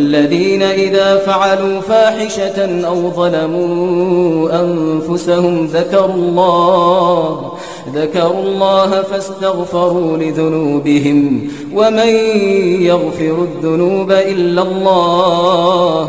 والذين إذا فعلوا فاحشة أو ظلموا أنفسهم ذكروا الله ذكروا الله فاستغفروا لذنوبهم ومن يغفر الذنوب إلا الله.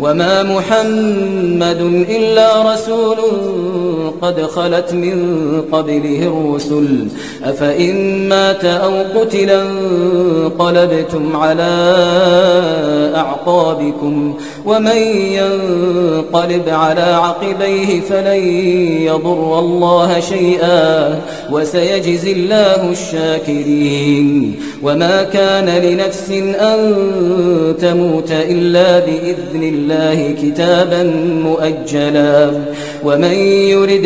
وما محمد إلا رسول قد خلت من قبله الرسل. أفإن مات أو قتلا انقلبتم على أعقابكم ومن ينقلب على عقبيه فلن يضر الله شيئا وسيجزي الله الشاكرين. وما كان لنفس أن تموت إلا بإذن الله كتابا مؤجلا. ومن يرد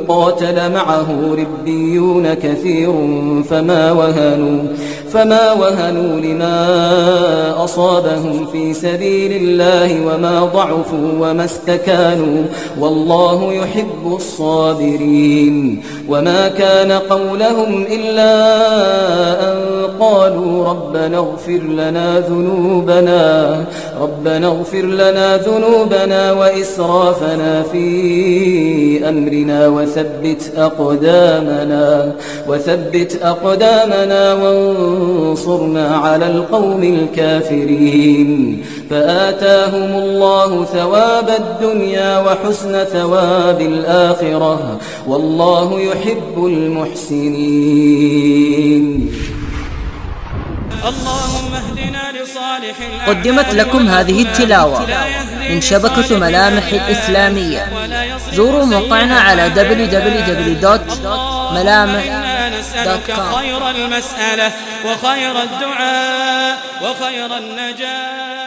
قاتل معه ربيون كثير فما وهنوا فما وهنوا لما أصابهم في سبيل الله وما ضعفوا وما استكانوا والله يحب الصابرين وما كان قولهم إلا أن قالوا ربنا اغفر لنا ذنوبنا ربنا اغفر لنا ذنوبنا وإسرافنا في أمرنا وثبت أقدامنا وثبت أقدامنا وانصرنا على القوم الكافرين. فآتاهم الله ثواب الدنيا وحسن ثواب الآخرة والله يحب المحسنين. اللهم اهدنا لصالح قدمت لكم هذه التلاوة من شبكة ملامح الإسلامية. زوروا موقعنا على www.ملامح.com خير المسألة وخير الدعاء وخير النجاة.